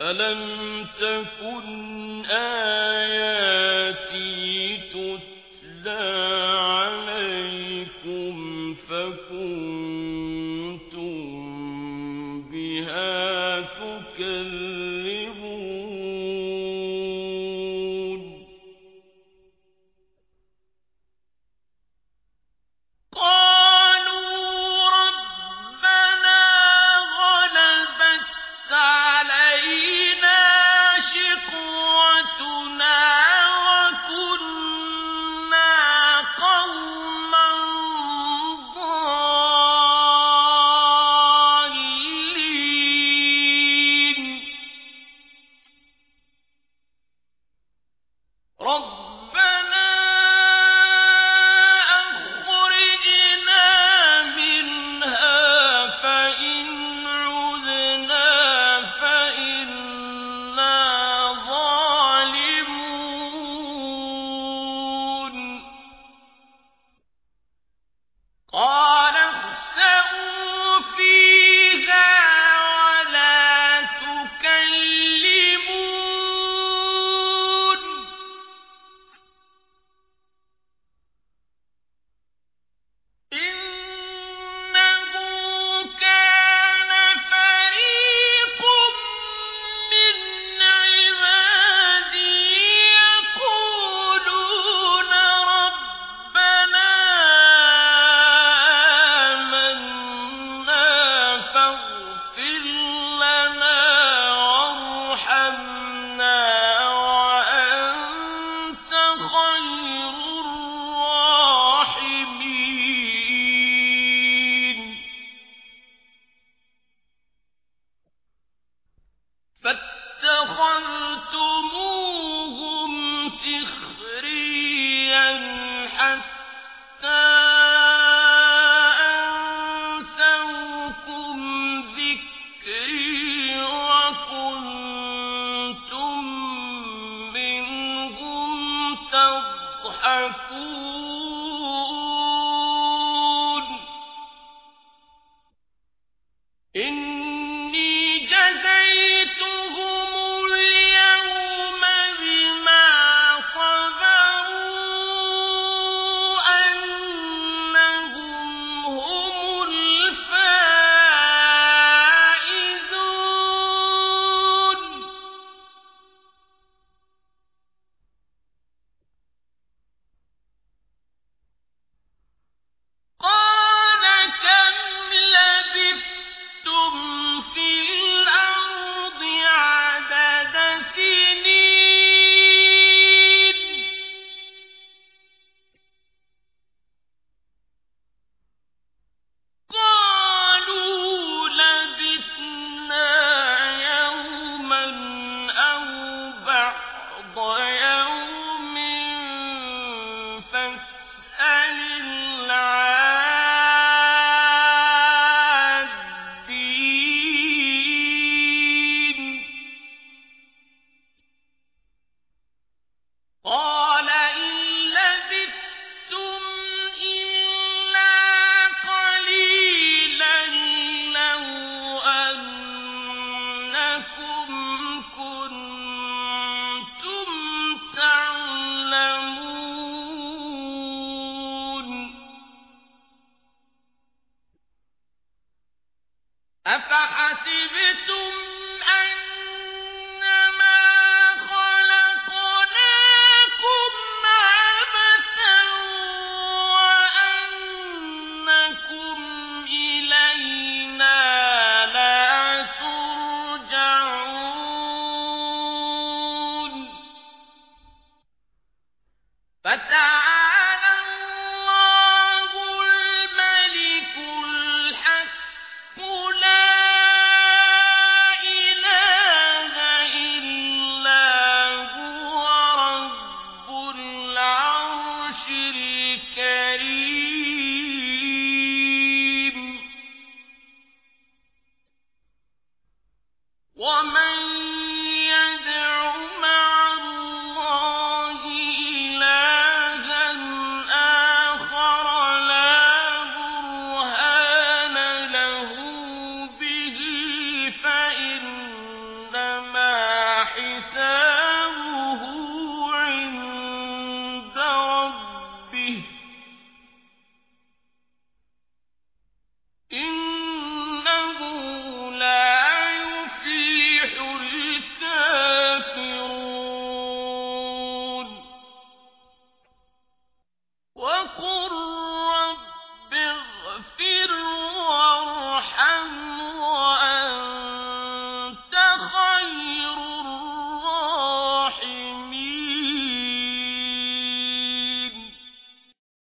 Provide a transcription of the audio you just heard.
ألم تكن آياتي تتلى عليكم فكون أكون إن أفحسبت ومن